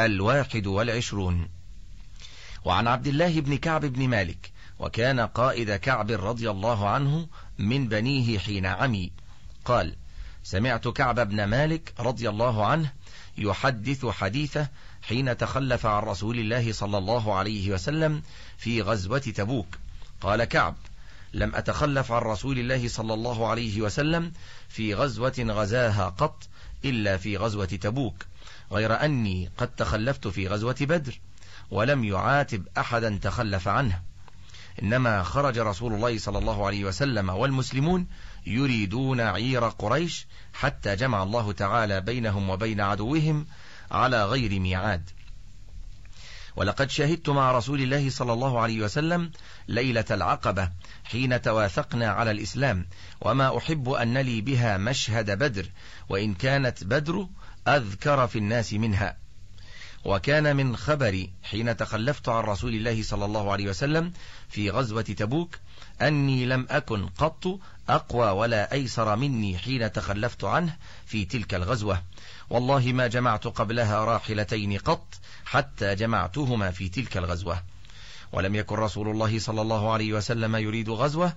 الواحد والعشرون وعن عبد الله بن كعب بن مالك وكان قائد كعب رضي الله عنه من بنيه حين عمي قال سمعت كعب بن مالك رضي الله عنه يحدث حديثه حين تخلف عن رسول الله صلى الله عليه وسلم في غزوة تبوك قال كعب لم أتخلف عن رسول الله صلى الله عليه وسلم في غزوة غزاها قط إلا في غزوة تبوك غير أني قد تخلفت في غزوة بدر ولم يعاتب أحدا تخلف عنه إنما خرج رسول الله صلى الله عليه وسلم والمسلمون يريدون عير قريش حتى جمع الله تعالى بينهم وبين عدوهم على غير ميعاد ولقد شهدت مع رسول الله صلى الله عليه وسلم ليلة العقبة حين تواثقنا على الإسلام وما أحب أن لي بها مشهد بدر وإن كانت بدر أذكر في الناس منها وكان من خبري حين تخلفت عن رسول الله صلى الله عليه وسلم في غزوة تبوك أني لم أكن قط أقوى ولا أيسر مني حين تخلفت عنه في تلك الغزوة والله ما جمعت قبلها راحلتين قط حتى جمعتهما في تلك الغزوة ولم يكن رسول الله صلى الله عليه وسلم يريد غزوة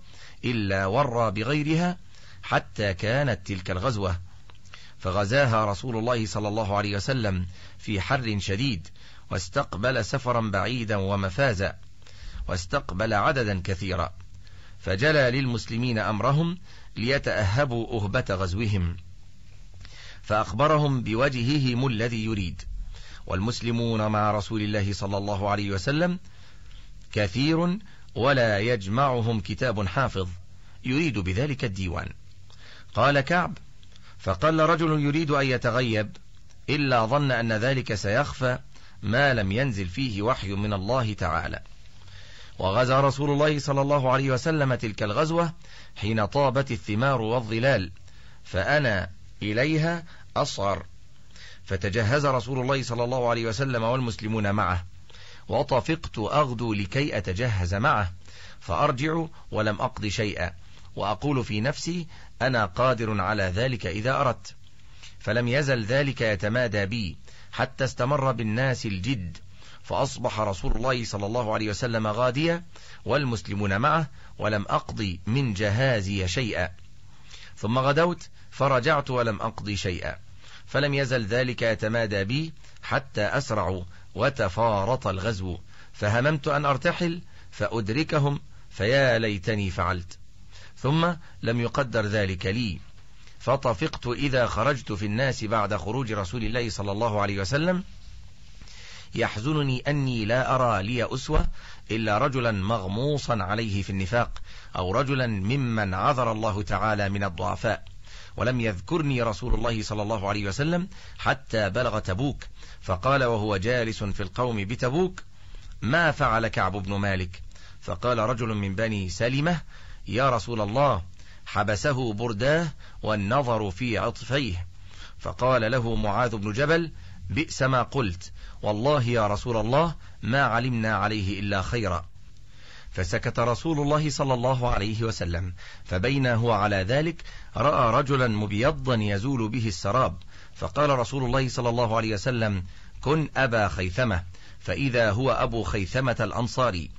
إلا ورى بغيرها حتى كانت تلك الغزوة فغزاها رسول الله صلى الله عليه وسلم في حر شديد واستقبل سفرا بعيدا ومفازا واستقبل عددا كثيرا فجلى للمسلمين أمرهم ليتأهبوا أهبة غزوهم فأخبرهم بوجههم الذي يريد والمسلمون مع رسول الله صلى الله عليه وسلم كثير ولا يجمعهم كتاب حافظ يريد بذلك الديوان قال كعب فقال رجل يريد أن يتغيب إلا ظن أن ذلك سيخفى ما لم ينزل فيه وحي من الله تعالى وغزى رسول الله صلى الله عليه وسلم تلك الغزوة حين طابت الثمار والظلال فأنا إليها أصعر فتجهز رسول الله صلى الله عليه وسلم والمسلمون معه وطفقت أغدو لكي أتجهز معه فأرجع ولم أقض شيئا وأقول في نفسي أنا قادر على ذلك إذا أردت فلم يزل ذلك يتمادى بي حتى استمر بالناس الجد فأصبح رسول الله صلى الله عليه وسلم غادية والمسلمون معه ولم أقضي من جهازي شيئا ثم غدوت فرجعت ولم أقضي شيئا فلم يزل ذلك يتمادى بي حتى أسرع وتفارط الغزو فهممت أن أرتحل فأدركهم فيا ليتني فعلت ثم لم يقدر ذلك لي فطفقت إذا خرجت في الناس بعد خروج رسول الله صلى الله عليه وسلم يحزنني أني لا أرى لي أسوة إلا رجلا مغموصا عليه في النفاق أو رجلا ممن عذر الله تعالى من الضعفاء ولم يذكرني رسول الله صلى الله عليه وسلم حتى بلغ تبوك فقال وهو جالس في القوم بتبوك ما فعل كعب بن مالك فقال رجل من بني سلمة يا رسول الله حبسه برداه والنظر في عطفيه فقال له معاذ بن جبل بئس ما قلت والله يا رسول الله ما علمنا عليه إلا خيرا فسكت رسول الله صلى الله عليه وسلم فبين هو على ذلك رأى رجلا مبيضا يزول به السراب فقال رسول الله صلى الله عليه وسلم كن أبا خيثمة فإذا هو أبو خيثمة الأنصاري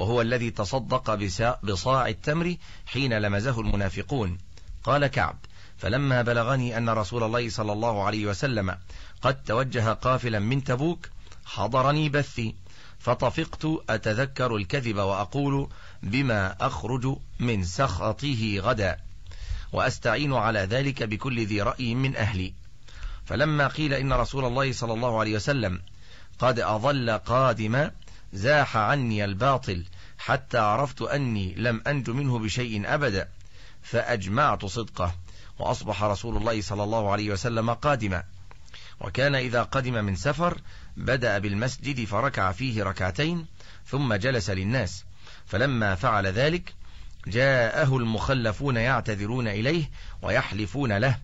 وهو الذي تصدق بصاع التمر حين لمزه المنافقون قال كعب فلما بلغني أن رسول الله صلى الله عليه وسلم قد توجه قافلا من تبوك حضرني بثي فطفقت أتذكر الكذب وأقول بما أخرج من سخطه غدا وأستعين على ذلك بكل ذي رأي من أهلي فلما قيل إن رسول الله صلى الله عليه وسلم قد أظل قادما زاح عني الباطل حتى عرفت أني لم أنج منه بشيء أبدا فأجمعت صدقه وأصبح رسول الله صلى الله عليه وسلم قادما وكان إذا قدم من سفر بدأ بالمسجد فركع فيه ركعتين ثم جلس للناس فلما فعل ذلك جاءه المخلفون يعتذرون إليه ويحلفون له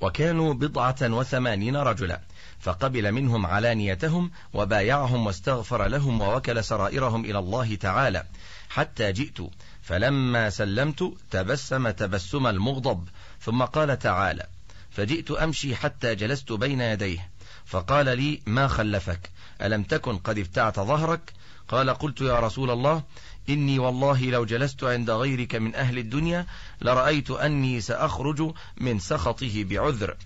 وكانوا بضعة وثمانين رجلا فقبل منهم علانيتهم وبايعهم واستغفر لهم ووكل سرائرهم إلى الله تعالى حتى جئت فلما سلمت تبسم تبسم المغضب ثم قال تعالى فجئت أمشي حتى جلست بين يديه فقال لي ما خلفك ألم تكن قد افتعت ظهرك قال قلت يا رسول الله إني والله لو جلست عند غيرك من أهل الدنيا لرأيت أني سأخرج من سخطه بعذر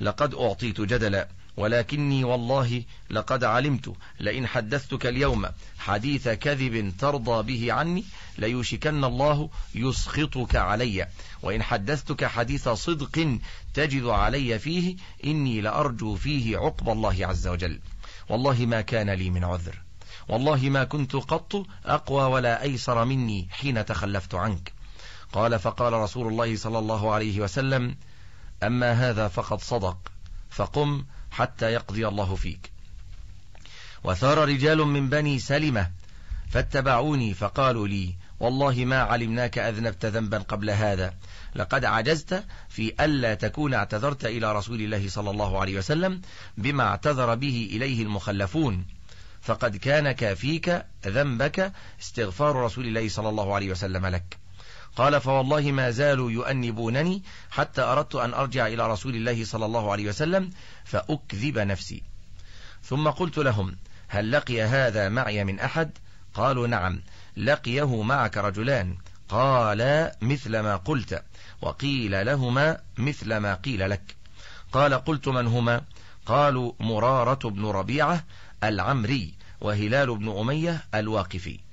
لقد أعطيت جدلا ولكني والله لقد علمت لئن حدثتك اليوم حديث كذب ترضى به عني ليوشكن الله يسخطك علي وإن حدثتك حديث صدق تجد علي فيه إني لأرجو فيه عقب الله عز وجل والله ما كان لي من عذر والله ما كنت قط أقوى ولا أيسر مني حين تخلفت عنك قال فقال رسول الله صلى الله عليه وسلم أما هذا فقد صدق فقم حتى يقضي الله فيك وثار رجال من بني سلمة فاتبعوني فقالوا لي والله ما علمناك أذنبت ذنبا قبل هذا لقد عجزت في ألا تكون اعتذرت إلى رسول الله صلى الله عليه وسلم بما اعتذر به إليه المخلفون فقد كان كافيك ذنبك استغفار رسول الله صلى الله عليه وسلم لك قال فوالله ما زالوا يؤنبونني حتى أردت أن أرجع إلى رسول الله صلى الله عليه وسلم فأكذب نفسي ثم قلت لهم هل لقي هذا معي من أحد قالوا نعم لقيه معك رجلان قال مثل ما قلت وقيل لهما مثل ما قيل لك قال قلت من هما قالوا مرارة بن ربيعة العمري وهلال بن أمية الواقفي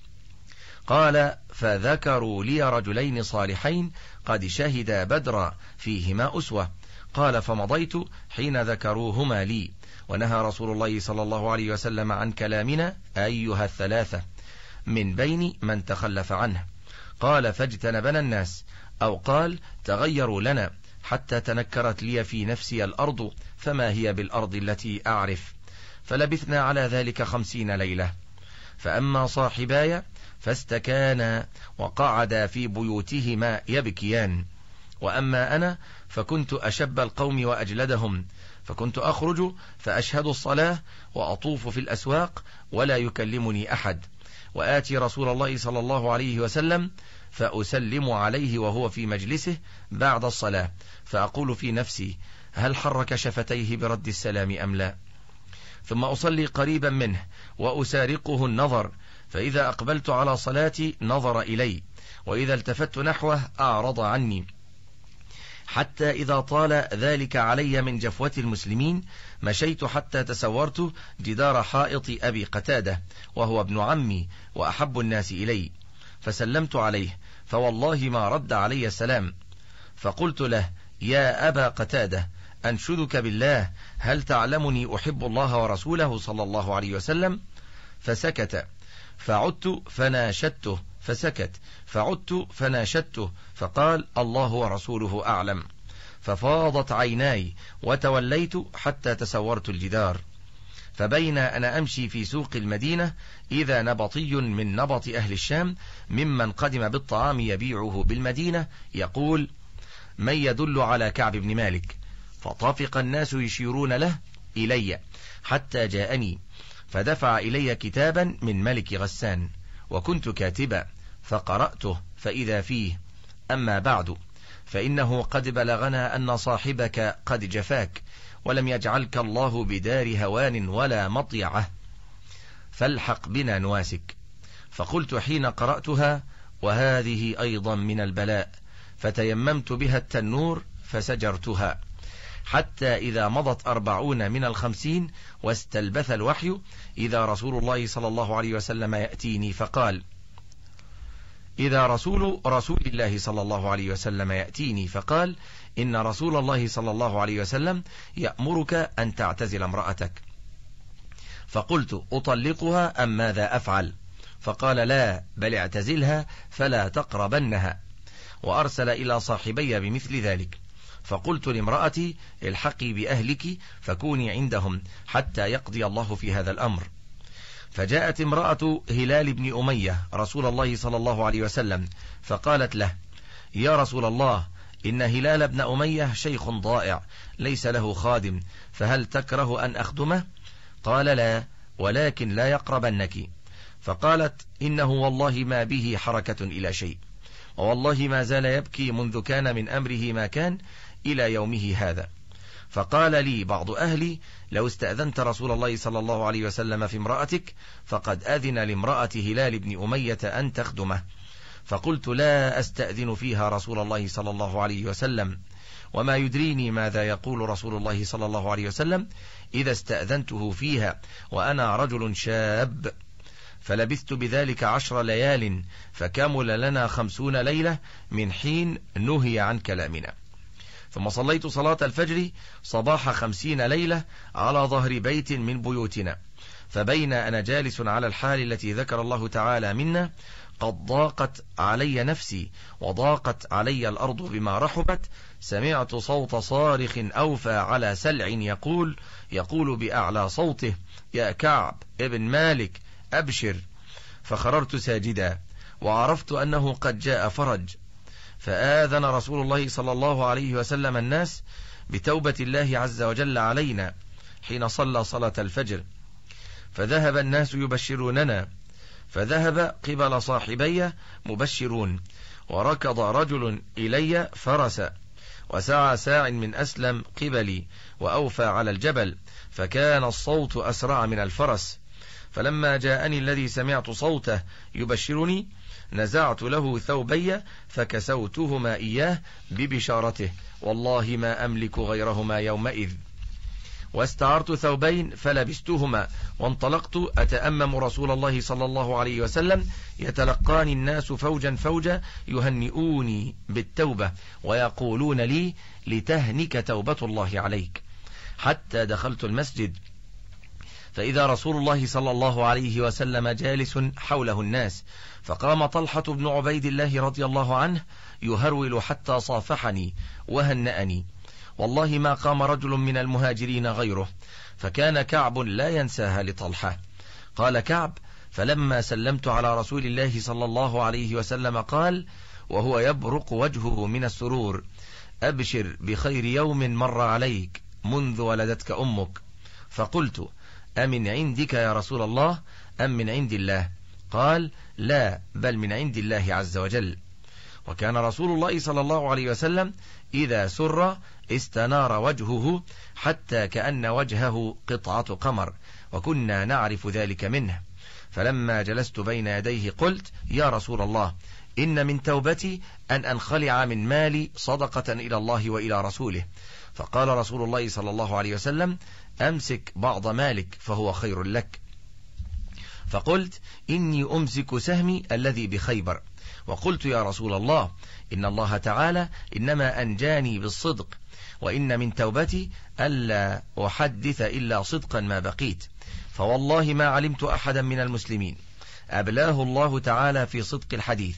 قال فذكروا لي رجلين صالحين قد شهدا بدرا فيهما أسوة قال فمضيت حين ذكروهما لي ونهى رسول الله صلى الله عليه وسلم عن كلامنا أيها الثلاثة من بين من تخلف عنه قال فاجتنبنا الناس أو قال تغيروا لنا حتى تنكرت لي في نفسي الأرض فما هي بالأرض التي أعرف فلبثنا على ذلك خمسين ليلة فأما صاحباي فاستكانا وقعدا في بيوتهما يبكيان وأما أنا فكنت أشب القوم وأجلدهم فكنت أخرج فأشهد الصلاة وأطوف في الأسواق ولا يكلمني أحد وآتي رسول الله صلى الله عليه وسلم فأسلم عليه وهو في مجلسه بعد الصلاة فأقول في نفسي هل حرك شفتيه برد السلام أم لا ثم أصلي قريبا منه وأسارقه النظر فإذا أقبلت على صلاتي نظر إلي وإذا التفت نحوه أعرض عني حتى إذا طال ذلك علي من جفوة المسلمين مشيت حتى تسورت جدار حائط أبي قتادة وهو ابن عمي وأحب الناس إلي فسلمت عليه فوالله ما رد علي السلام فقلت له يا أبا قتادة أنشدك بالله هل تعلمني أحب الله ورسوله صلى الله عليه وسلم فسكت فعدت فناشدته فسكت فعدت فناشدته فقال الله ورسوله أعلم ففاضت عيناي وتوليت حتى تسورت الجدار فبين أنا أمشي في سوق المدينة إذا نبطي من نبط أهل الشام ممن قدم بالطعام يبيعه بالمدينة يقول من يدل على كعب بن مالك فطفق الناس يشيرون له إلي حتى جاءني فدفع إلي كتابا من ملك غسان وكنت كاتبا فقرأته فإذا فيه أما بعد فإنه قد بلغنا أن صاحبك قد جفاك ولم يجعلك الله بدار هوان ولا مطيعة فالحق بنا نواسك فقلت حين قرأتها وهذه أيضا من البلاء فتيممت بها التنور فسجرتها حتى إذا مضت أربعون من الخمسين واستلبث الوحي إذا رسول الله صلى الله عليه وسلم يأتيني فقال إذا رسول رسول الله صلى الله عليه وسلم يأتيني فقال إن رسول الله صلى الله عليه وسلم يأمرك أن تعتزل امرأتك فقلت أطلقها أم ماذا أفعل فقال لا بل اعتزلها فلا تقربنها وأرسل إلى صاحبي بمثل ذلك فقلت لامرأتي الحقي بأهلك فكوني عندهم حتى يقضي الله في هذا الأمر فجاءت امرأة هلال بن أمية رسول الله صلى الله عليه وسلم فقالت له يا رسول الله إن هلال بن أمية شيخ ضائع ليس له خادم فهل تكره أن أخدمه قال لا ولكن لا يقربنك فقالت إنه والله ما به حركة إلى شيء ووالله ما زال يبكي منذ كان من أمره ما كان إلى يومه هذا فقال لي بعض أهلي لو استأذنت رسول الله صلى الله عليه وسلم في امرأتك فقد أذن لامرأة هلال بن أمية أن تخدمه فقلت لا أستأذن فيها رسول الله صلى الله عليه وسلم وما يدريني ماذا يقول رسول الله صلى الله عليه وسلم إذا استأذنته فيها وأنا رجل شاب فلبثت بذلك عشر ليال فكمل لنا خمسون ليلة من حين نهي عن كلامنا ثم صليت صلاة الفجر صباح خمسين ليلة على ظهر بيت من بيوتنا فبين أنا جالس على الحال التي ذكر الله تعالى منا قد ضاقت علي نفسي وضاقت علي الأرض بما رحبت سمعت صوت صارخ أوفى على سلع يقول يقول بأعلى صوته يا كعب ابن مالك أبشر فخررت ساجدا وعرفت أنه قد جاء فرج فآذن رسول الله صلى الله عليه وسلم الناس بتوبة الله عز وجل علينا حين صلى صلاة الفجر فذهب الناس يبشروننا فذهب قبل صاحبي مبشرون وركض رجل إلي فرس وسعى ساع من أسلم قبلي وأوفى على الجبل فكان الصوت أسرع من الفرس فلما جاءني الذي سمعت صوته يبشرني نزعت له ثوبي فكسوتهما إياه ببشارته والله ما أملك غيرهما يومئذ واستعرت ثوبين فلبستهما وانطلقت أتأمم رسول الله صلى الله عليه وسلم يتلقاني الناس فوجا فوجا يهنئوني بالتوبة ويقولون لي لتهنك توبة الله عليك حتى دخلت المسجد فإذا رسول الله صلى الله عليه وسلم جالس حوله الناس فقام طلحة بن عبيد الله رضي الله عنه يهرول حتى صافحني وهنأني والله ما قام رجل من المهاجرين غيره فكان كعب لا ينساها لطلحة قال كعب فلما سلمت على رسول الله صلى الله عليه وسلم قال وهو يبرق وجهه من السرور أبشر بخير يوم مر عليك منذ ولدتك أمك فقلت أمن عندك يا رسول الله أم من عند الله قال لا بل من عند الله عز وجل وكان رسول الله صلى الله عليه وسلم إذا سر استنار وجهه حتى كأن وجهه قطعة قمر وكنا نعرف ذلك منه فلما جلست بين يديه قلت يا رسول الله إن من توبتي أن أنخلع من مالي صدقة إلى الله وإلى رسوله فقال رسول الله صلى الله عليه وسلم أمسك بعض مالك فهو خير لك فقلت إني أمسك سهمي الذي بخيبر وقلت يا رسول الله إن الله تعالى إنما أنجاني بالصدق وإن من توبتي ألا أحدث إلا صدقا ما بقيت فوالله ما علمت أحدا من المسلمين أبلاه الله تعالى في صدق الحديث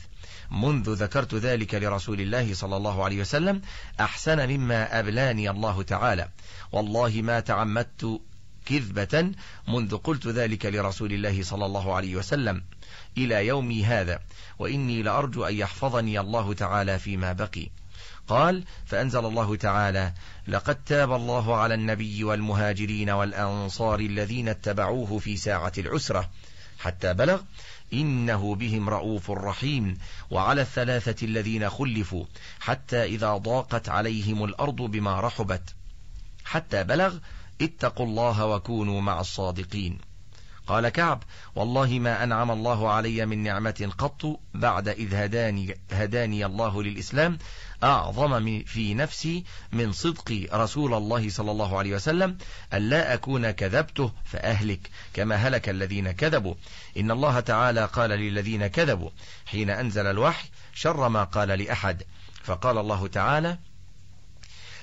منذ ذكرت ذلك لرسول الله صلى الله عليه وسلم أحسن مما أبلاني الله تعالى والله ما تعمدت كذبة منذ قلت ذلك لرسول الله صلى الله عليه وسلم إلى يومي هذا وإني لأرجو أن يحفظني الله تعالى فيما بقي قال فأنزل الله تعالى لقد تاب الله على النبي والمهاجرين والأنصار الذين اتبعوه في ساعة العسرة حتى بلغ إنه بهم رؤوف رحيم وعلى الثلاثة الذين خلفوا حتى إذا ضاقت عليهم الأرض بما رحبت حتى بلغ اتقوا الله وكونوا مع الصادقين قال كعب والله ما أنعم الله علي من نعمة قط بعد إذ هداني, هداني الله للإسلام أعظم في نفسي من صدقي رسول الله صلى الله عليه وسلم ألا أكون كذبته فأهلك كما هلك الذين كذبوا إن الله تعالى قال للذين كذبوا حين أنزل الوحي شر ما قال لأحد فقال الله تعالى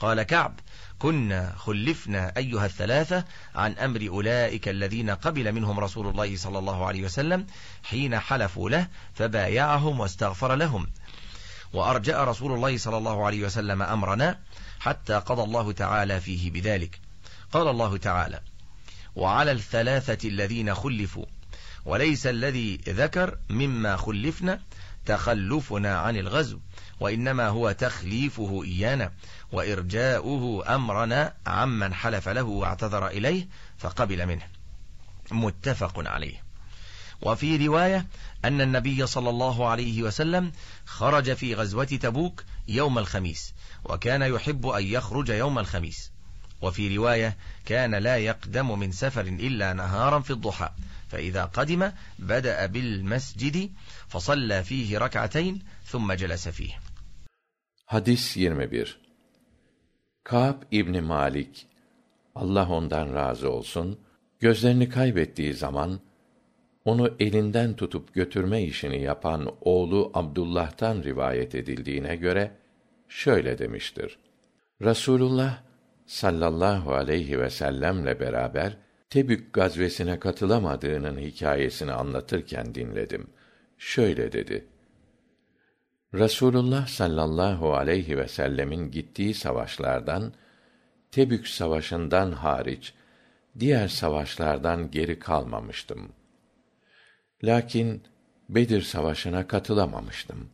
قال كعب كنا خلفنا أيها الثلاثة عن أمر أولئك الذين قبل منهم رسول الله صلى الله عليه وسلم حين حلفوا له فبايعهم واستغفر لهم وأرجأ رسول الله صلى الله عليه وسلم أمرنا حتى قضى الله تعالى فيه بذلك قال الله تعالى وعلى الثلاثة الذين خلفوا وليس الذي ذكر مما خلفنا تخلفنا عن الغزو وإنما هو تخليفه إيانا وإرجاؤه أمرنا عمن حلف له واعتذر إليه فقبل منه متفق عليه وفي رواية أن النبي صلى الله عليه وسلم خرج في غزوة تبوك يوم الخميس وكان يحب أن يخرج يوم الخميس وفي رواية كان لا يقدم من سفر إلا نهارا في الضحى فإذا قدم بدأ بالمسجد فصلى فيه ركعتين ثم جلس فيه Hadis 21 Kâb İbni Malik Allah ondan razı olsun gözlerini kaybettiği zaman onu elinden tutup götürme işini yapan oğlu Abdullah'tan rivayet edildiğine göre şöyle demiştir. Rasulullah sallallahu aleyhi ve sellemle beraber Tebük gazvesine katılamadığının hikayesini anlatırken dinledim. Şöyle dedi: Rasulullah sallallahu aleyhi ve sellemin gittiği savaşlardan Tebük savaşından hariç diğer savaşlardan geri kalmamıştım. Lakin Bedir savaşına katılamamıştım.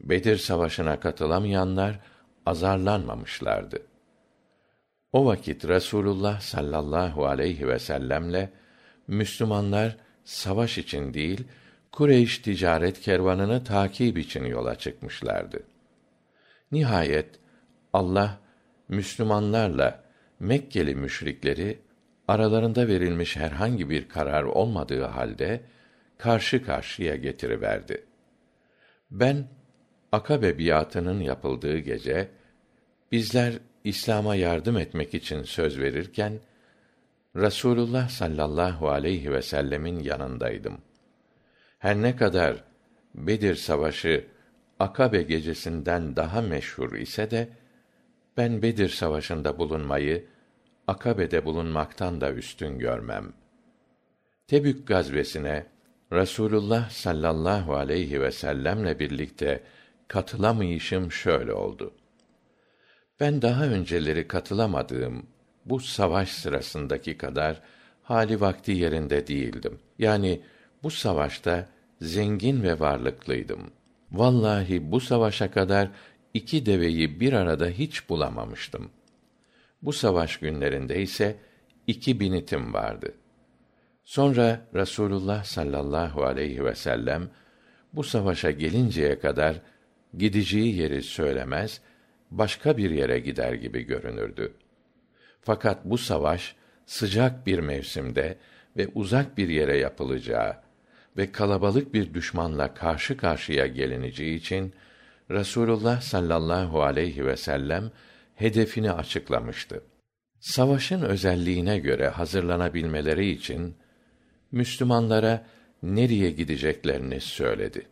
Bedir savaşına katılamayanlar azarlanmamışlardı. O vakit Rasulullah sallallahu aleyhi ve sellemle Müslümanlar savaş için değil, Kureyş ticaret kervanını takip için yola çıkmışlardı. Nihayet Allah Müslümanlarla Mekkeli müşrikleri aralarında verilmiş herhangi bir karar olmadığı halde karşı karşıya getiriverdi. Ben Akabe biatının yapıldığı gece bizler İslam'a yardım etmek için söz verirken Rasulullah sallallahu aleyhi ve sellemin yanındaydım. Her ne kadar Bedir savaşı Akabe gecesinden daha meşhur ise de ben Bedir savaşında bulunmayı Akabe'de bulunmaktan da üstün görmem. Tebük gazvesine Rasulullah sallallahu aleyhi ve sellemle birlikte katılamayışım şöyle oldu. Ben daha önceleri katılamadığım bu savaş sırasındaki kadar hali vakti yerinde değildim. Yani bu savaşta zengin ve varlıklıydım. Vallahi bu savaşa kadar iki deveyi bir arada hiç bulamamıştım. Bu savaş günlerinde ise iki binitim vardı. Sonra Rasulullah sallallahu aleyhi ve sellem bu savaşa gelinceye kadar gideceği yeri söylemez, başka bir yere gider gibi görünürdü. Fakat bu savaş sıcak bir mevsimde ve uzak bir yere yapılacağı ve kalabalık bir düşmanla karşı karşıya gelineceği için Rasulullah sallallahu aleyhi ve sellem hedefini açıklamıştı. Savaşın özelliğine göre hazırlanabilmeleri için Müslümanlara nereye gideceklerini söyledi.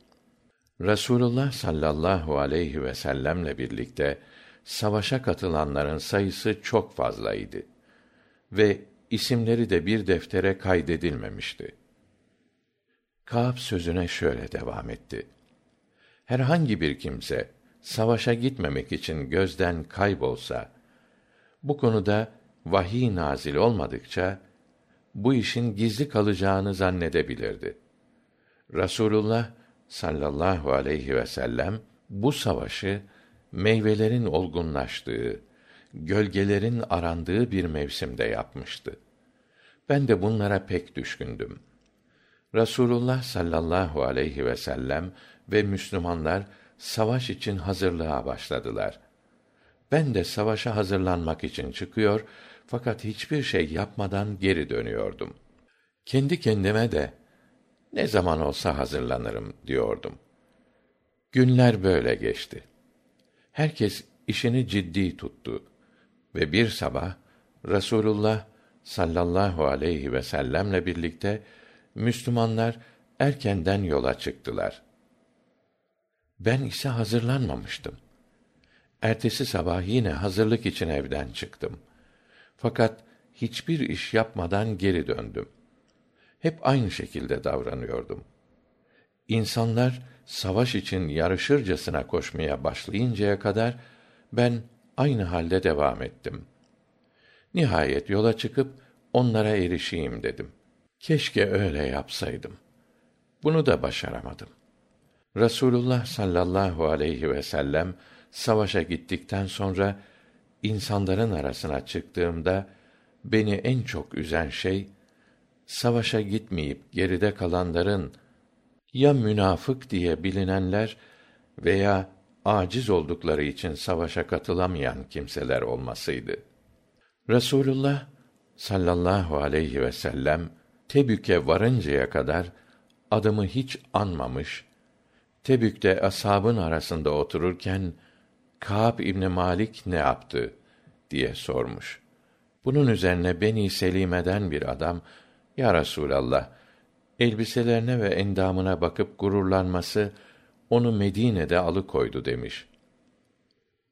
Rasulullah sallallahu aleyhi ve sellemle birlikte savaşa katılanların sayısı çok fazlaydı ve isimleri de bir deftere kaydedilmemişti. Kâb sözüne şöyle devam etti. Herhangi bir kimse savaşa gitmemek için gözden kaybolsa, bu konuda vahiy nazil olmadıkça bu işin gizli kalacağını zannedebilirdi. Rasulullah sallallahu aleyhi ve sellem bu savaşı meyvelerin olgunlaştığı, gölgelerin arandığı bir mevsimde yapmıştı. Ben de bunlara pek düşkündüm. Rasulullah sallallahu aleyhi ve sellem ve Müslümanlar savaş için hazırlığa başladılar. Ben de savaşa hazırlanmak için çıkıyor fakat hiçbir şey yapmadan geri dönüyordum. Kendi kendime de ne zaman olsa hazırlanırım diyordum. Günler böyle geçti. Herkes işini ciddi tuttu ve bir sabah Rasulullah sallallahu aleyhi ve sellemle birlikte Müslümanlar erkenden yola çıktılar. Ben ise hazırlanmamıştım. Ertesi sabah yine hazırlık için evden çıktım. Fakat hiçbir iş yapmadan geri döndüm. Hep aynı şekilde davranıyordum. İnsanlar savaş için yarışırcasına koşmaya başlayıncaya kadar ben aynı halde devam ettim. Nihayet yola çıkıp onlara erişeyim dedim. Keşke öyle yapsaydım. Bunu da başaramadım. rasulullah sallallahu aleyhi vsellem savaşa gittikten sonra insanların arasına çıktığımda beni en çok üzen şey savaşa gitmeyip geride kalanların ya münafık diye bilinenler veya aciz oldukları için savaşa katılamayan kimseler olmasıydı rasulullah sallallahu aleyhi vsellem tebük'e varıncaya kadar adımı hiç anmamış tebük'te ashabın arasında otururken kâb ibni malik ne yaptı diye sormuş. Bunun üzerine beni selimeden bir adam ya rasulallah elbiselerine ve endamına bakıp gururlanması onu medine'de alıkoydu demiş.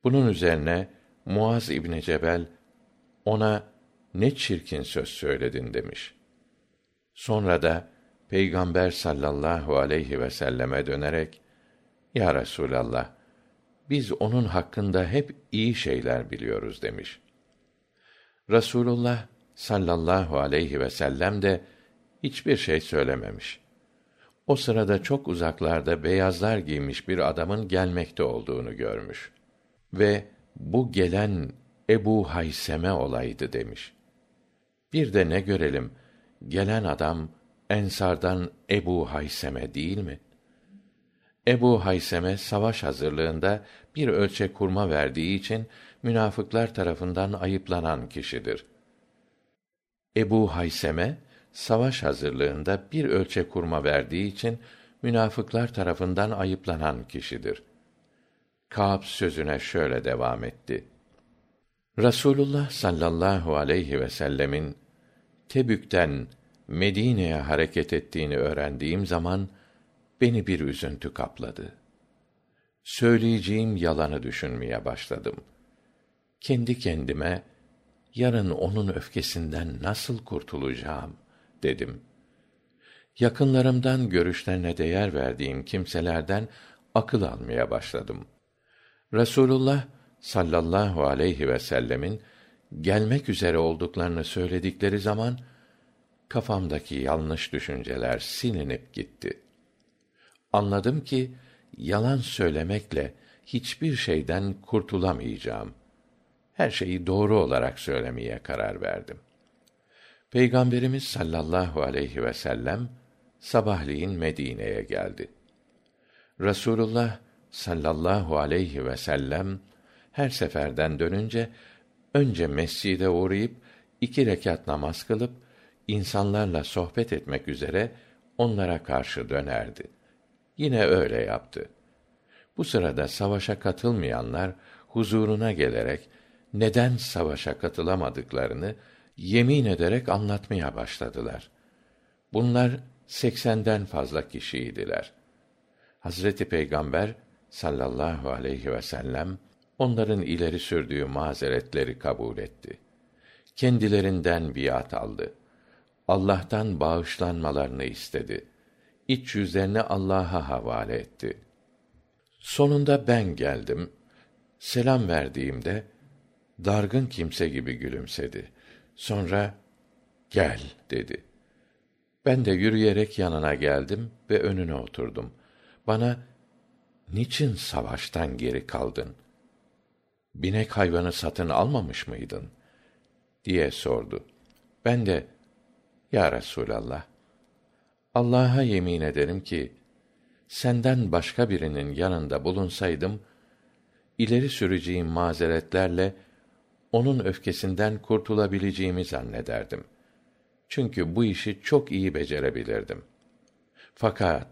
Bunun üzerine muaz ibni cebel ona ne çirkin söz söyledin demiş sonra da peygamber sallallahu aleyhi vselleme dönerek ya rasulallah biz onun hakkında hep iyi şeyler biliyoruz demiş. Rasulullah sallallahu aleyhi vsellem de hiçbir şey söylememiş. O sırada çok uzaklarda beyazlar giymiş bir adamın gelmekte olduğunu görmüş ve bu gelen ebu hayseme olaydı demiş. Bir de ne görelim gelen adam ensardan ebu hayseme değil mi? Ebu hayseme savaş hazırlığında bir ölçek kurma verdiği için münafıklar tarafından ayıplanan kişidir. Ebu hayseme savaş hazırlığında bir ölçek kurma verdiği için münafıklar tarafından ayıplanan kişidir. Kâb sözüne şöyle devam etti. Rasulullah sallallahu aleyhi vsellem'in tebük'ten medine'ye hareket ettiğini öğrendiğim zaman beni bir üzüntü kapladı. Söyleyeceğim yalanı düşünmeye başladım. Kendi kendime yarın onun öfkesinden nasıl kurtulacağım? dedim. Yakınlarımdan görüşlerine değer verdiğim kimselerden akıl almaya başladım. Rasulullah sallallahu aleyhi vsellem'in gelmek üzere olduklarını söyledikleri zaman kafamdaki yanlış düşünceler silinip gitti. Anladım ki yalan söylemekle hiçbir şeyden kurtulamayacağım. Her şeyi doğru olarak söylemeye karar verdim. Peygamberimiz sallallahu aleyhi vsellem sabahleyin medine'ye geldi. Rasulullah sallallahu aleyhi vsellem her seferden dönünce önce mescide uğrayıp iki rekat namaz kılıp insanlarla sohbet etmek üzere onlara karşı dönerdi. Yine öyle yaptı. Bu sırada savaşa katılmayanlar huzuruna gelerek neden savaşa katılamadıklarını yemin ederek anlatmaya başladılar. Bunlar seksenden fazla kişiydiler. Hazreti peygamber sallallahu aleyhi vsellem onların ileri sürdüğü mazeretleri kabul etti. Kendilerinden biat aldı. Allah'tan bağışlanmalarını istedi. Iç yüzlerini allah'a havale etti. Sonunda ben geldim. Selam verdiğimde dargın kimse gibi gülümsedi. Sonra gel dedi. Ben de yürüyerek yanına geldim ve önüne oturdum. Bana niçin savaştan geri kaldın binek hayvanı satın almamış mıydın? diye sordu. Ben de ya rasulallah allah'a yemin ederim ki senden başka birinin yanında bulunsaydım ileri süreceğim mazeretlerle o'nun öfkesinden kurtulabileceğimi zannederdim. Çünkü bu işi çok iyi becerebilirdim. Fakat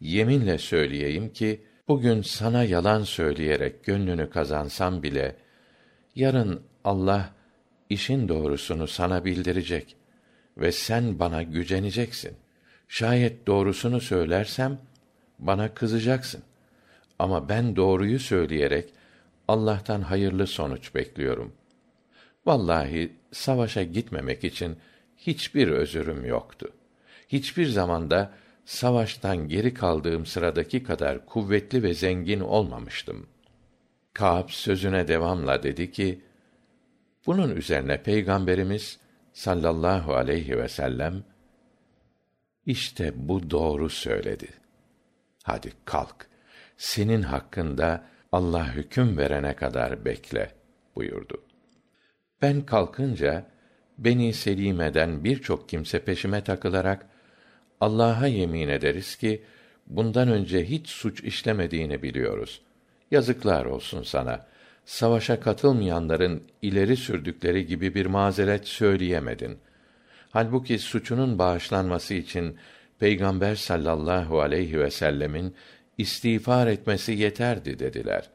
yeminle söyleyeyim ki bugün sana yalan söyleyerek gönlünü kazansam bile yarın allah işin doğrusunu sana bildirecek ve sen bana güceneceksin. Şayet doğrusunu söylersem bana kızacaksın. Ama ben doğruyu söyleyerek allah'tan hayırlı sonuç bekliyorum. Vallahi savaşa gitmemek için hiçbir özürüm yoktu. Hiçbir zamanda savaştan geri kaldığım sıradaki kadar kuvvetli ve zengin olmamıştım kâb sözüne devamla dedi ki bunun üzerine peygamberimiz sallallahu aleyhi vsellem işte bu doğru söyledi Hadi kalk. Senin hakkında Allah hüküm verene kadar bekle buyurdu. Ben kalkınca Beni Selime'den birçok kimse peşime takılarak Allah'a yemin ederiz ki bundan önce hiç suç işlemediğini biliyoruz. Yazıklar olsun sana. Savaşa katılmayanların ileri sürdükleri gibi bir mazeret söyleyemedin. Halbuki suçunun bağışlanması için Peygamber sallallahu aleyhi ve sellemin istiğfar etmesi yeterdi dediler.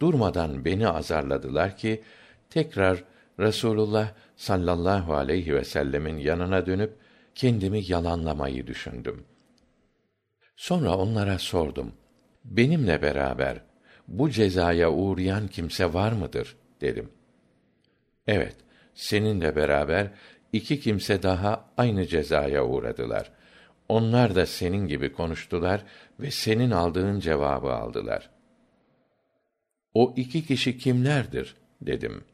Durmadan beni azarladılar ki tekrar Resulullah sallallahu aleyhi ve sellemin yanına dönüp kendimi yalanlamayı düşündüm. Sonra onlara sordum. Benimle beraber bu cezaya uğrayan kimse var mıdır dedim. Evet, seninle beraber iki kimse daha aynı cezaya uğradılar. Onlar da senin gibi konuştular ve senin aldığın cevabı aldılar. O iki kişi kimlerdir dedim.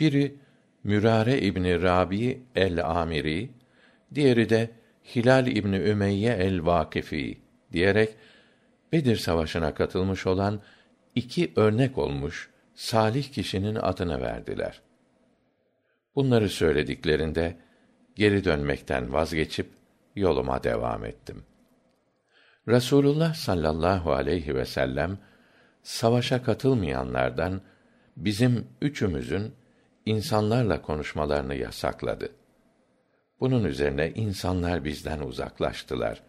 Biri Mürare İbni Rabi el-Amiri, diğeri de Hilal İbni Ümeyye el-Vakifi diyerek Bedir Savaşı'na katılmış olan iki örnek olmuş salih kişinin adını verdiler. Bunları söylediklerinde geri dönmekten vazgeçip yoluma devam ettim. Rasulullah sallallahu aleyhi ve sellem savaşa katılmayanlardan bizim üçümüzün insanlarla konuşmalarını yasakladı. Bunun üzerine insanlar bizden uzaklaştılar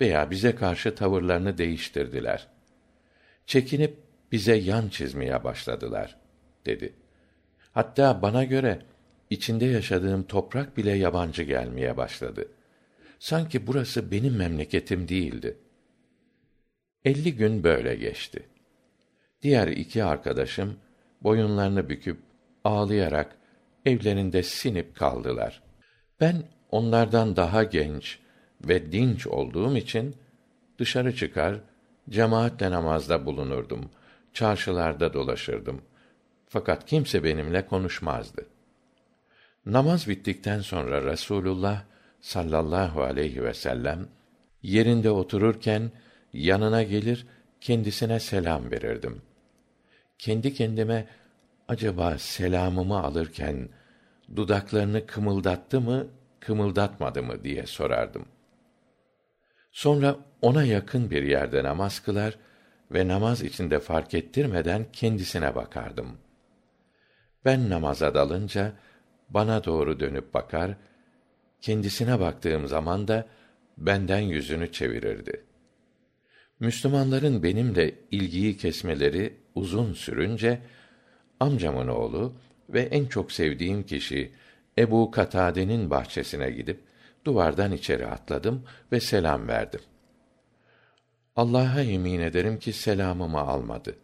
veya bize karşı tavırlarını değiştirdiler. Çekinip bize yan çizmeye başladılar dedi. Hatta bana göre içinde yaşadığım toprak bile yabancı gelmeye başladı. Sanki burası benim memleketim değildi. Elli gün böyle geçti. Diğer iki arkadaşım boyunlarını büküp ağlayarak evlerinde sinip kaldılar. Ben onlardan daha genç ve dinç olduğum için dışarı çıkar, cemaatle namazda bulunurdum. Çarşılarda dolaşırdım. Fakat kimse benimle konuşmazdı. Namaz bittikten sonra Resulullah sallallahu aleyhi ve sellem yerinde otururken yanına gelir kendisine selam verirdim. Kendi kendime acaba selamımı alırken dudaklarını kımıldattı mı, kımıldatmadı mı diye sorardım. Sonra ona yakın bir yerde namaz kılar ve namaz içinde fark ettirmeden kendisine bakardım. Ben namaza dalınca bana doğru dönüp bakar, kendisine baktığım zaman da benden yüzünü çevirirdi. Müslümanların benimle ilgiyi kesmeleri uzun sürünce amcamın oğlu ve en çok sevdiğim kişi Ebu Katade'nin bahçesine gidip duvardan içeri atladım ve selam verdim. Allah'a yemin ederim ki selamımı almadı.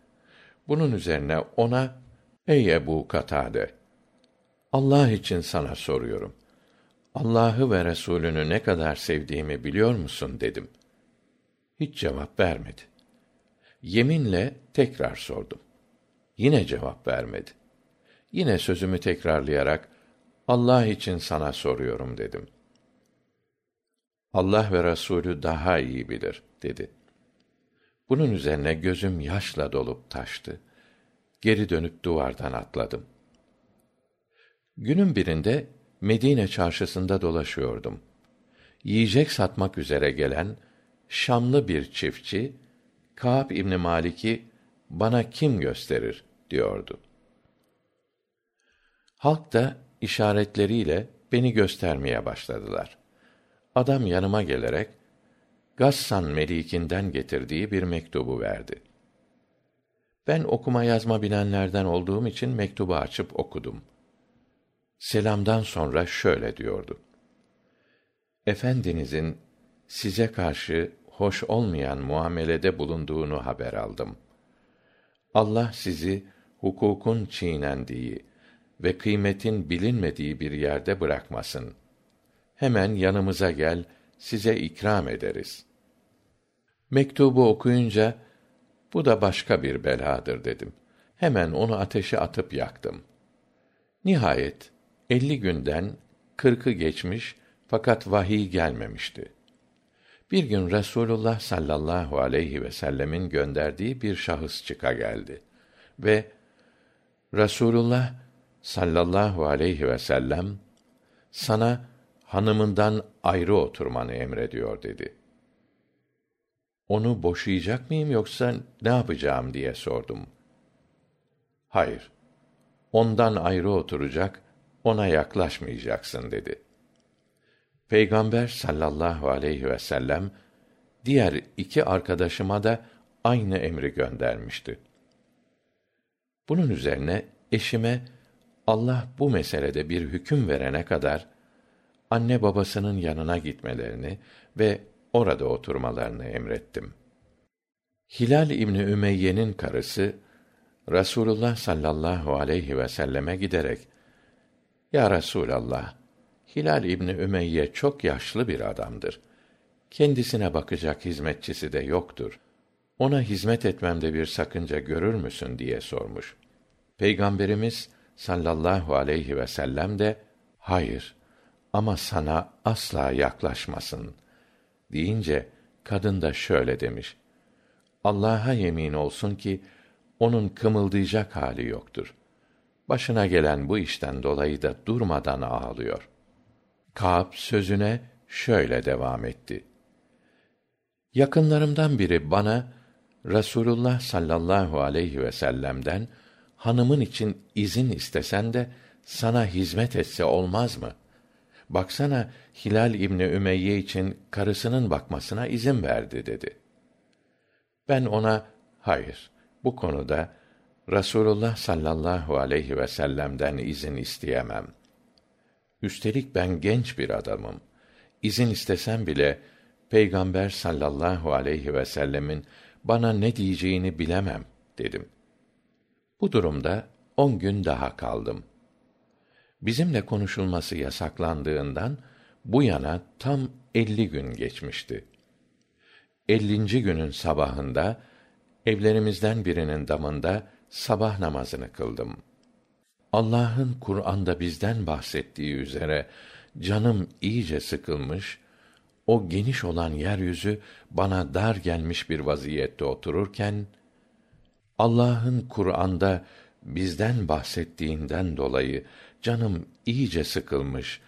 Bunun üzerine ona, ey Ebu Katade, Allah için sana soruyorum. Allah'ı ve Resulünü ne kadar sevdiğimi biliyor musun dedim. Hiç cevap vermedi. Yeminle tekrar sordum. Yine cevap vermedi. Yine sözümü tekrarlayarak Allah için sana soruyorum dedim. Allah ve Resulü daha iyi bilir dedi. Bunun üzerine gözüm yaşla dolup taştı. Geri dönüp duvardan atladım. Günün birinde Medine çarşısında dolaşıyordum. Yiyecek satmak üzere gelen Şamlı bir çiftçi Kâb İbn Malik'i bana kim gösterir diyordu. Halk da işaretleriyle beni göstermeye başladılar. Adam yanıma gelerek Gassan melikinden getirdiği bir mektubu verdi. Ben okuma yazma bilenlerden olduğum için mektubu açıp okudum. Selamdan sonra şöyle diyordu: Efendinizin size karşı hoş olmayan muamelede bulunduğunu haber aldım. Allah sizi hukukun çiğnendiği ve kıymetin bilinmediği bir yerde bırakmasın. Hemen yanımıza gel, size ikram ederiz. Mektubu okuyunca, bu da başka bir beladır dedim. Hemen onu ateşe atıp yaktım. Nihayet, elli günden kırkı geçmiş, fakat vahiy gelmemişti. Bir gün Resulullah sallallahu aleyhi ve sellemin gönderdiği bir şahıs çıka geldi ve Resulullah sallallahu aleyhi ve sellem sana hanımından ayrı oturmanı emrediyor dedi. Onu boşayacak mıyım yoksa ne yapacağım diye sordum. Hayır. Ondan ayrı oturacak, ona yaklaşmayacaksın dedi. Peygamber sallallahu aleyhi ve sellem diğer iki arkadaşıma da aynı emri göndermişti. Bunun üzerine eşime Allah bu meselede bir hüküm verene kadar anne babasının yanına gitmelerini ve orada oturmalarını emrettim. Hilal İbni Ümeyye'nin karısı Rasulullah sallallahu aleyhi ve selleme giderek Ya Resulallah Hilal İbni Ümeyye çok yaşlı bir adamdır. Kendisine bakacak hizmetçisi de yoktur. Ona hizmet etmemde bir sakınca görür müsün diye sormuş. Peygamberimiz sallallahu aleyhi ve sellem de hayır ama sana asla yaklaşmasın deyince kadın da şöyle demiş. Allah'a yemin olsun ki onun kımıldayacak hali yoktur. Başına gelen bu işten dolayı da durmadan ağlıyor. Kâb sözüne şöyle devam etti. Yakınlarımdan biri bana Rasulullah sallallahu aleyhi ve sellem'den hanımın için izin istesen de sana hizmet etse olmaz mı? Baksana Hilal İbni Ümeyye için karısının bakmasına izin verdi dedi. Ben ona hayır bu konuda Rasulullah sallallahu aleyhi ve sellem'den izin isteyemem. Üstelik ben genç bir adamım. İzin istesem bile Peygamber sallallahu aleyhi ve sellemin bana ne diyeceğini bilemem dedim. Bu durumda on gün daha kaldım. Bizimle konuşulması yasaklandığından bu yana tam elli gün geçmişti. Ellinci günün sabahında evlerimizden birinin damında sabah namazını kıldım. Allah'ın Kur'an'da bizden bahsettiği üzere canım iyice sıkılmış, o geniş olan yeryüzü bana dar gelmiş bir vaziyette otururken Allah'ın Kur'an'da bizden bahsettiğinden dolayı canım iyice sıkılmış,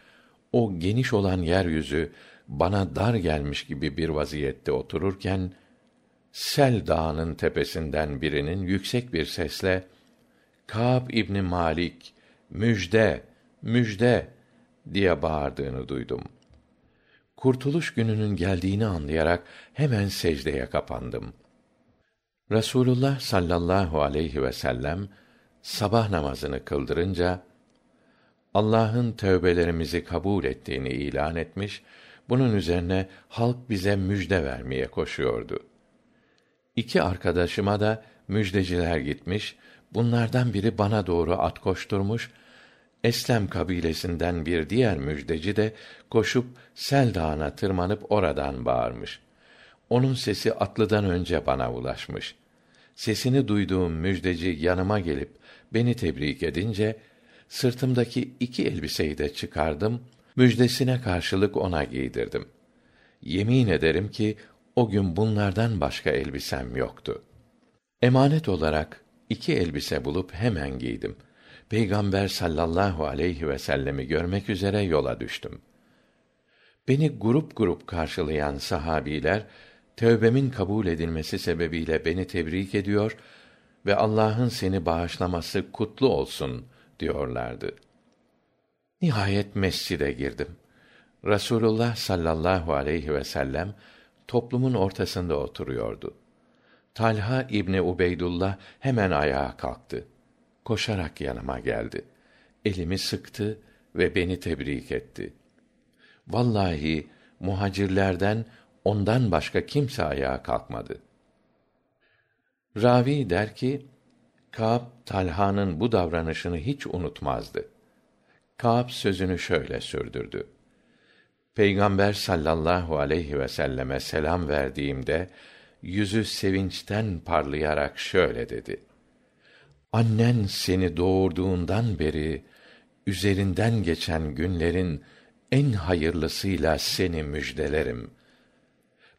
o geniş olan yeryüzü bana dar gelmiş gibi bir vaziyette otururken Sel Dağı'nın tepesinden birinin yüksek bir sesle Kâb İbni Malik müjde müjde diye bağırdığını duydum. Kurtuluş gününün geldiğini anlayarak hemen secdeye kapandım. Rasulullah sallallahu aleyhi ve sellem sabah namazını kıldırınca Allah'ın tövbelerimizi kabul ettiğini ilan etmiş, bunun üzerine halk bize müjde vermeye koşuyordu. İki arkadaşıma da müjdeciler gitmiş, bunlardan biri bana doğru at koşturmuş, Eslem kabilesinden bir diğer müjdeci de koşup Sel Dağı'na tırmanıp oradan bağırmış. Onun sesi atlıdan önce bana ulaşmış. Sesini duyduğum müjdeci yanıma gelip beni tebrik edince sırtımdaki iki elbiseyi de çıkardım, müjdesine karşılık ona giydirdim. Yemin ederim ki o gün bunlardan başka elbisem yoktu. Emanet olarak iki elbise bulup hemen giydim. Peygamber sallallahu aleyhi ve sellemi görmek üzere yola düştüm. Beni grup grup karşılayan sahabiler tövbemin kabul edilmesi sebebiyle beni tebrik ediyor ve Allah'ın seni bağışlaması kutlu olsun diyorlardı. Nihayet mescide girdim. Rasulullah sallallahu aleyhi ve sellem toplumun ortasında oturuyordu. Talha İbni Ubeydullah hemen ayağa kalktı. Koşarak yanıma geldi. Elimi sıktı ve beni tebrik etti. Vallahi muhacirlerden ondan başka kimse ayağa kalkmadı. Ravi der ki, Kâb Talha'nın bu davranışını hiç unutmazdı. Kâb sözünü şöyle sürdürdü. Peygamber sallallahu aleyhi ve selleme selam verdiğimde yüzü sevinçten parlayarak şöyle dedi: Annen seni doğurduğundan beri üzerinden geçen günlerin en hayırlısıyla seni müjdelerim.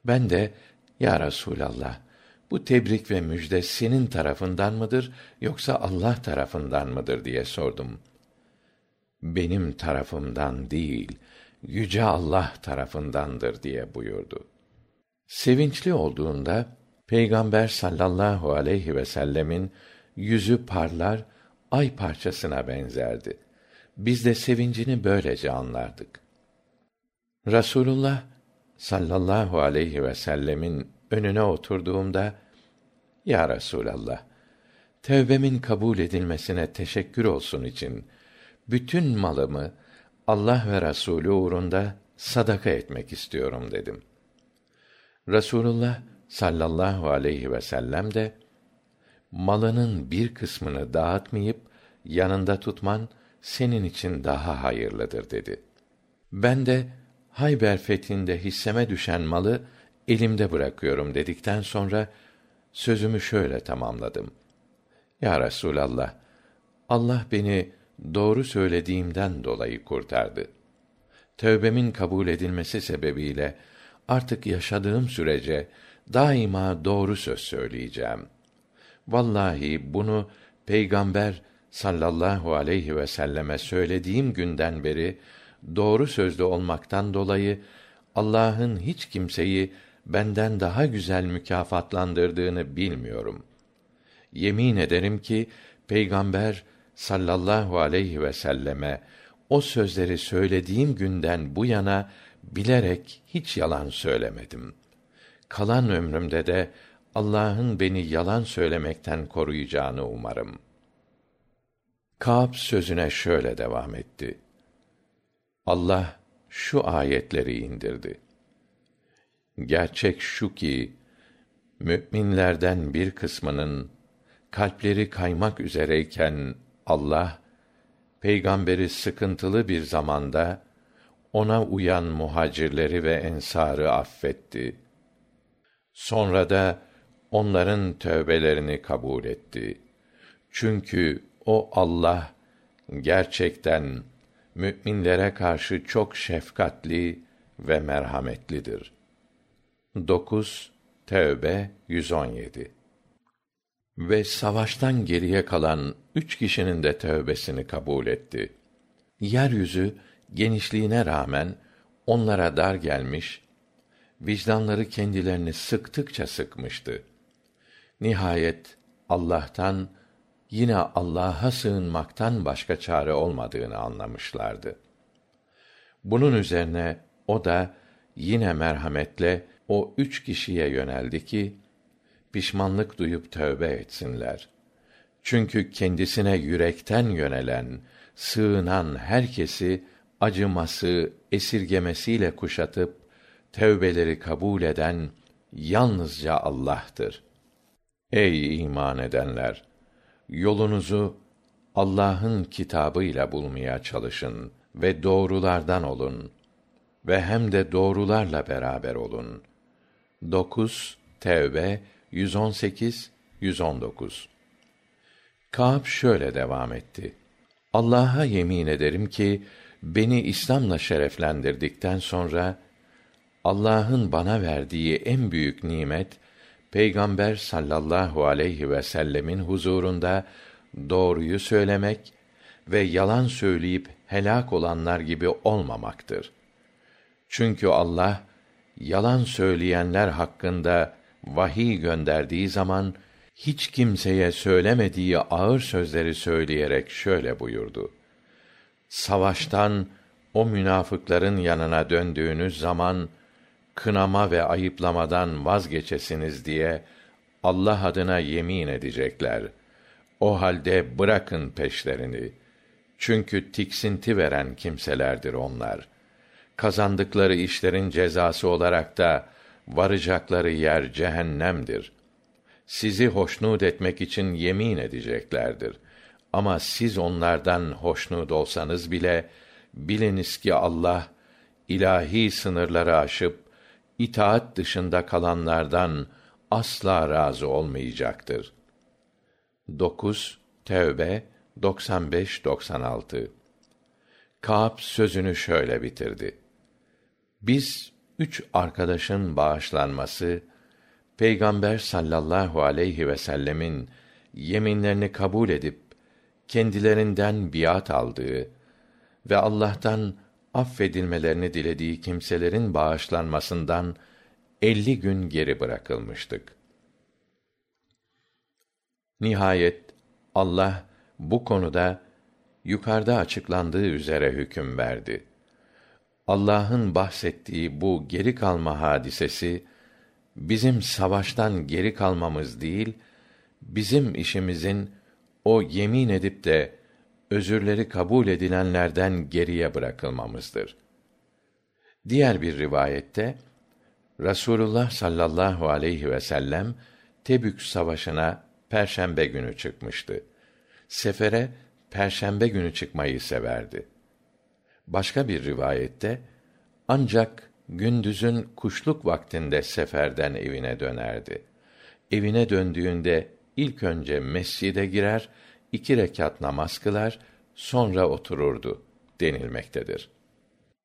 Ben de ya Resulallah bu tebrik ve müjde senin tarafından mıdır yoksa Allah tarafından mıdır diye sordum. Benim tarafımdan değil, yüce Allah tarafındandır diye buyurdu. Sevinçli olduğunda Peygamber sallallahu aleyhi ve sellemin yüzü parlar, ay parçasına benzerdi. Biz de sevincini böylece anlardık. Rasulullah sallallahu aleyhi ve sellemin önüne oturduğumda ya Resulallah tevbemin kabul edilmesine teşekkür olsun için bütün malımı Allah ve Resulü uğrunda sadaka etmek istiyorum dedim. Rasulullah sallallahu aleyhi ve sellem de malının bir kısmını dağıtmayıp yanında tutman senin için daha hayırlıdır dedi. Ben de Hayber fethinde hisseme düşen malı elimde bırakıyorum dedikten sonra sözümü şöyle tamamladım. Ya Resulallah, Allah beni doğru söylediğimden dolayı kurtardı. Tövbemin kabul edilmesi sebebiyle artık yaşadığım sürece daima doğru söz söyleyeceğim. Vallahi bunu peygamber sallallahu aleyhi ve selleme söylediğim günden beri doğru sözlü olmaktan dolayı Allah'ın hiç kimseyi benden daha güzel mükafatlandırdığını bilmiyorum. Yemin ederim ki peygamber sallallahu aleyhi ve selleme o sözleri söylediğim günden bu yana bilerek hiç yalan söylemedim. Kalan ömrümde de Allah'ın beni yalan söylemekten koruyacağını umarım. Kâb sözüne şöyle devam etti. Allah şu ayetleri indirdi. Gerçek şu ki müminlerden bir kısmının kalpleri kaymak üzereyken Allah peygamberi sıkıntılı bir zamanda ona uyan muhacirleri ve ensarı affetti. Sonra da onların tövbelerini kabul etti. Çünkü o Allah gerçekten müminlere karşı çok şefkatli ve merhametlidir. 9 Tevbe 117 Ve savaştan geriye kalan üç kişinin de tövbesini kabul etti. Yeryüzü genişliğine rağmen onlara dar gelmiş, vicdanları kendilerini sıktıkça sıkmıştı. Nihayet Allah'tan yine Allah'a sığınmaktan başka çare olmadığını anlamışlardı. Bunun üzerine o da yine merhametle o üç kişiye yöneldi ki pişmanlık duyup tövbe etsinler. Çünkü kendisine yürekten yönelen, sığınan herkesi acıması, esirgemesiyle kuşatıp tövbeleri kabul eden yalnızca Allah'tır. Ey iman edenler! Yolunuzu Allah'ın kitabıyla bulmaya çalışın ve doğrulardan olun ve hem de doğrularla beraber olun. 9 Tevbe 118 119 Kâb şöyle devam etti. Allah'a yemin ederim ki beni İslam'la şereflendirdikten sonra Allah'ın bana verdiği en büyük nimet Peygamber sallallahu aleyhi ve sellemin huzurunda doğruyu söylemek ve yalan söyleyip helak olanlar gibi olmamaktır. Çünkü Allah yalan söyleyenler hakkında vahiy gönderdiği zaman hiç kimseye söylemediği ağır sözleri söyleyerek şöyle buyurdu: Savaştan o münafıkların yanına döndüğünüz zaman kınama ve ayıplamadan vazgeçesiniz diye Allah adına yemin edecekler. O halde bırakın peşlerini. Çünkü tiksinti veren kimselerdir onlar. Kazandıkları işlerin cezası olarak da varacakları yer cehennemdir. Sizi hoşnut etmek için yemin edeceklerdir. Ama siz onlardan hoşnut olsanız bile biliniz ki Allah ilahi sınırları aşıp itaat dışında kalanlardan asla razı olmayacaktır. 9 Tevbe 95 96 Kâb sözünü şöyle bitirdi. Biz üç arkadaşın bağışlanması peygamber sallallahu aleyhi vsellem'in yeminlerini kabul edip kendilerinden biat aldığı ve allah'tan affedilmelerini dilediği kimselerin bağışlanmasından elli gün geri bırakılmıştık. Nihayet allah bu konuda yukarıda açıklandığı üzere hüküm verdi. Allah'ın bahsettiği bu geri kalma hadisesi bizim savaştan geri kalmamız değil bizim işimizin o yemin edip de özürleri kabul edilenlerden geriye bırakılmamızdır diğer bir rivayette rasulullah sallallahu aleyhi vsellem tebük savaşına perşembe günü çıkmıştı. Sefere perşembe günü çıkmayı severdi. Başka bir rivayette ancak gündüzün kuşluk vaktinde seferden evine dönerdi. Evine döndüğünde ilk önce mescide girer iki rekat namaz kılar sonra otururdu denilmektedir